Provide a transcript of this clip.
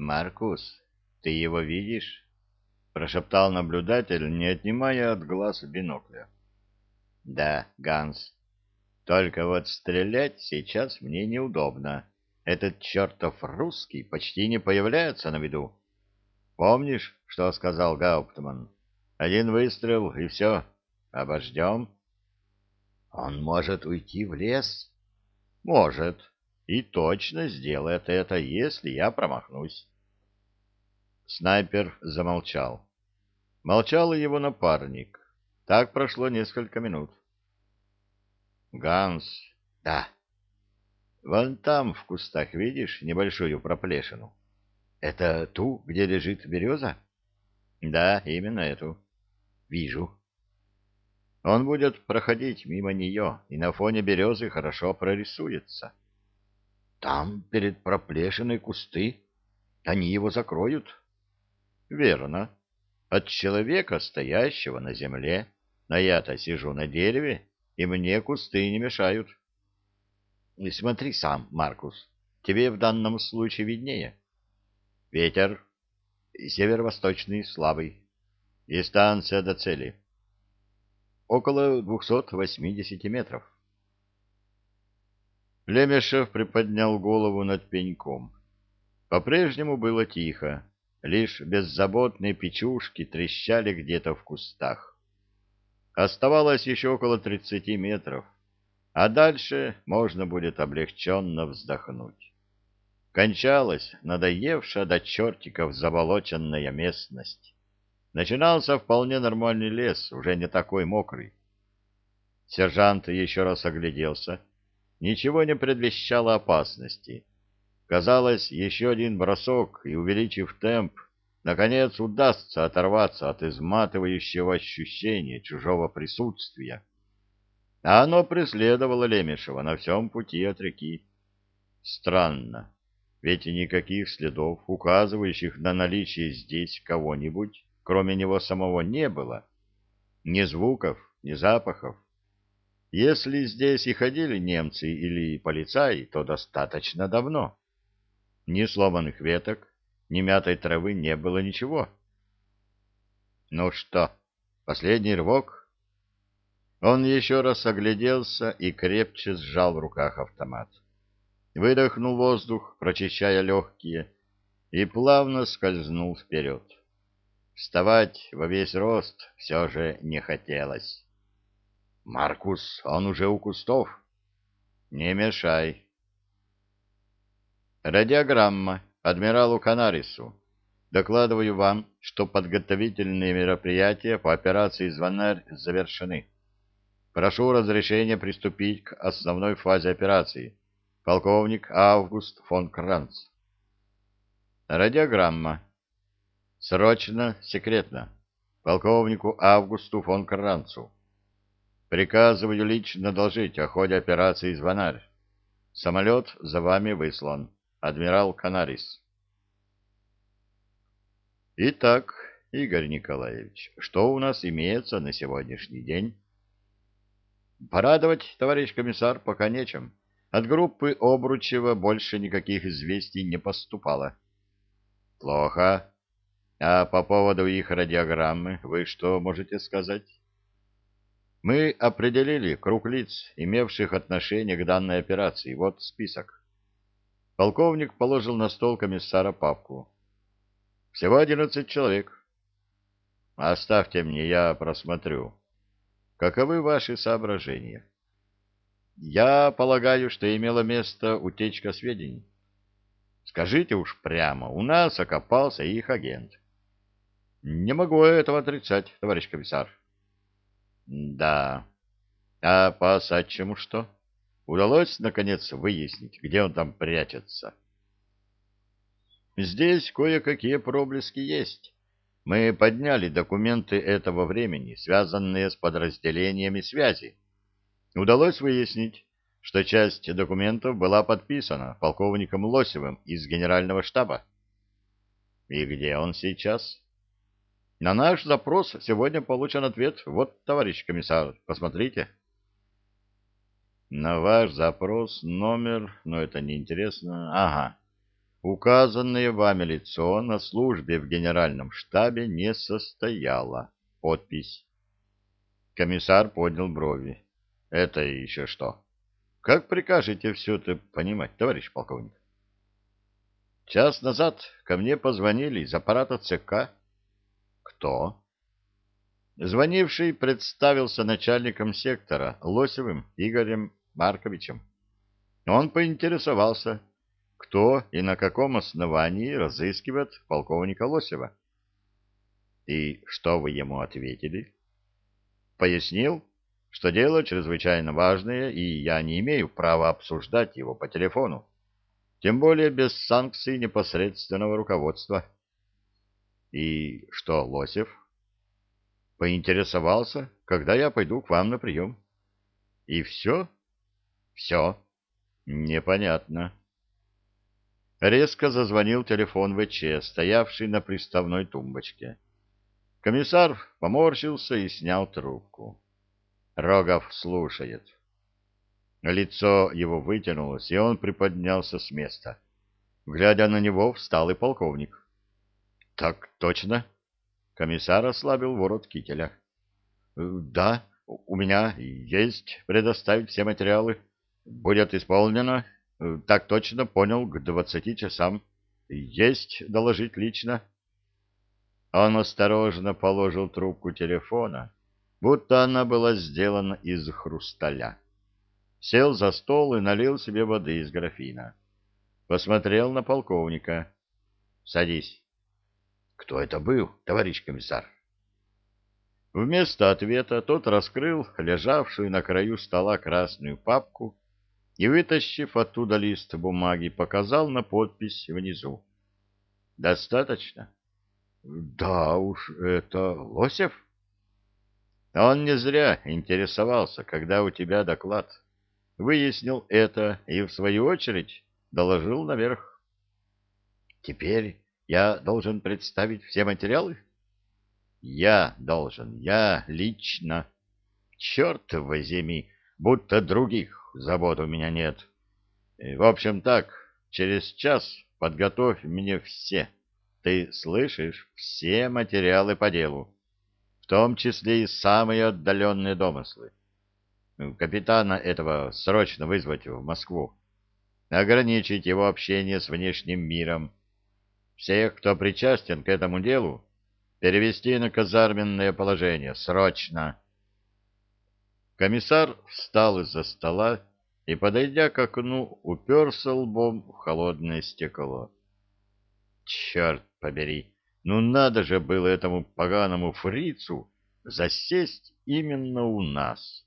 Маркус, ты его видишь? Прошептал наблюдатель, не отнимая от глаз бинокля. Да, Ганс. Только вот стрелять сейчас мне неудобно. Этот чертов русский почти не появляется на виду. Помнишь, что сказал Гауптман? Один выстрел, и все. Обождем. Он может уйти в лес? Может. И точно сделает это, если я промахнусь. Снайпер замолчал. Молчал и его напарник. Так прошло несколько минут. Ганс. Да. Вон там, в кустах, видишь небольшую проплешину? Это ту, где лежит береза? Да, именно эту. Вижу. Он будет проходить мимо нее, и на фоне березы хорошо прорисуется. Там, перед проплешиной кусты. Они его закроют. Верно. От человека, стоящего на земле, но я-то сижу на дереве, и мне кусты не мешают. И смотри сам, Маркус, тебе в данном случае виднее. Ветер северо-восточный слабый. Дистанция до цели. Около 280 метров. Лемешев приподнял голову над пеньком. По-прежнему было тихо, лишь беззаботные печушки трещали где-то в кустах. Оставалось еще около тридцати метров, а дальше можно будет облегченно вздохнуть. Кончалась надоевшая до чертиков заболоченная местность. Начинался вполне нормальный лес, уже не такой мокрый. Сержант еще раз огляделся. Ничего не предвещало опасности. Казалось, еще один бросок, и, увеличив темп, наконец удастся оторваться от изматывающего ощущения чужого присутствия. А оно преследовало Лемешева на всем пути от реки. Странно ведь никаких следов, указывающих на наличие здесь кого-нибудь, кроме него самого, не было. Ни звуков, ни запахов. Если здесь и ходили немцы или полицаи, то достаточно давно. Ни сломанных веток, ни мятой травы не было ничего. Ну что, последний рывок? Он еще раз огляделся и крепче сжал в руках автомат выдохнул воздух, прочищая легкие, и плавно скользнул вперед. Вставать во весь рост все же не хотелось. «Маркус, он уже у кустов?» «Не мешай». Радиограмма адмиралу Канарису. Докладываю вам, что подготовительные мероприятия по операции «Звонарь» завершены. Прошу разрешения приступить к основной фазе операции полковник Август фон Кранц. Радиограмма. Срочно, секретно. Полковнику Августу фон Кранцу. Приказываю лично доложить о ходе операции «Звонарь». Самолет за вами выслан. Адмирал Канарис. Итак, Игорь Николаевич, что у нас имеется на сегодняшний день? Порадовать, товарищ комиссар, пока нечем. От группы Обручева больше никаких известий не поступало. Плохо. А по поводу их радиограммы вы что можете сказать? Мы определили круг лиц, имевших отношение к данной операции. Вот список. Полковник положил на стол комиссара папку. Всего одиннадцать человек. Оставьте мне, я просмотрю. Каковы ваши соображения? Я полагаю, что имела место утечка сведений. Скажите уж прямо, у нас окопался их агент. Не могу этого отрицать, товарищ комиссар. Да. А по Осадчему что? Удалось, наконец, выяснить, где он там прячется? Здесь кое-какие проблески есть. Мы подняли документы этого времени, связанные с подразделениями связи удалось выяснить, что часть документов была подписана полковником Лосевым из генерального штаба. И где он сейчас? На наш запрос сегодня получен ответ. Вот, товарищ комиссар, посмотрите. На ваш запрос номер, но это неинтересно. Ага. Указанное вами лицо на службе в генеральном штабе не состояло. Подпись. Комиссар поднял брови. Это еще что? Как прикажете все это понимать, товарищ полковник? Час назад ко мне позвонили из аппарата ЦК. Кто? Звонивший представился начальником сектора Лосевым Игорем Марковичем. Он поинтересовался, кто и на каком основании разыскивает полковника Лосева. И что вы ему ответили? Пояснил, что дело чрезвычайно важное, и я не имею права обсуждать его по телефону, тем более без санкций непосредственного руководства. И что, Лосев? Поинтересовался, когда я пойду к вам на прием. И все? Все. Непонятно. Резко зазвонил телефон ВЧ, стоявший на приставной тумбочке. Комиссар поморщился и снял трубку. Рогов слушает. Лицо его вытянулось, и он приподнялся с места. Глядя на него, встал и полковник. — Так точно. Комиссар ослабил ворот кителя. — Да, у меня есть предоставить все материалы. Будет исполнено. Так точно, понял, к двадцати часам. Есть доложить лично. Он осторожно положил трубку телефона, будто она была сделана из хрусталя. Сел за стол и налил себе воды из графина. Посмотрел на полковника. «Садись». «Кто это был, товарищ комиссар?» Вместо ответа тот раскрыл лежавшую на краю стола красную папку и, вытащив оттуда лист бумаги, показал на подпись внизу. «Достаточно?» «Да уж, это Лосев?» «Он не зря интересовался, когда у тебя доклад. Выяснил это и, в свою очередь, доложил наверх». «Теперь я должен представить все материалы?» «Я должен, я лично. Черт возьми, будто других забот у меня нет. В общем так, через час подготовь мне все, ты слышишь, все материалы по делу, в том числе и самые отдаленные домыслы. Капитана этого срочно вызвать в Москву, ограничить его общение с внешним миром. Всех, кто причастен к этому делу, перевести на казарменное положение срочно. Комиссар встал из-за стола и, подойдя к окну, уперся лбом в холодное стекло. Черт побери! Ну надо же было этому поганому фрицу засесть именно у нас.